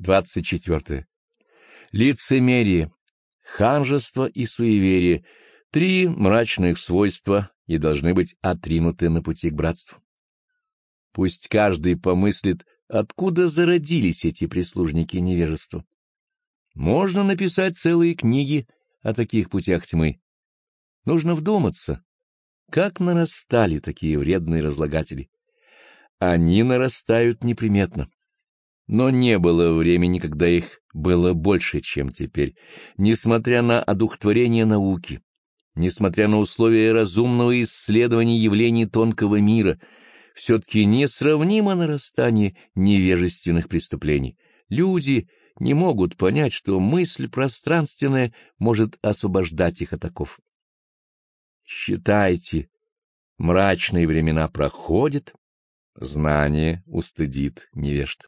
24. Лицемерие, ханжество и суеверие — три мрачных свойства и должны быть отринуты на пути к братству. Пусть каждый помыслит, откуда зародились эти прислужники невежества. Можно написать целые книги о таких путях тьмы. Нужно вдуматься, как нарастали такие вредные разлагатели. Они нарастают неприметно. Но не было времени, когда их было больше, чем теперь, несмотря на одухотворение науки, несмотря на условия разумного исследования явлений тонкого мира, все-таки несравнимо нарастание невежественных преступлений. Люди не могут понять, что мысль пространственная может освобождать их от оков. Считайте, мрачные времена проходят, знание устыдит невежд.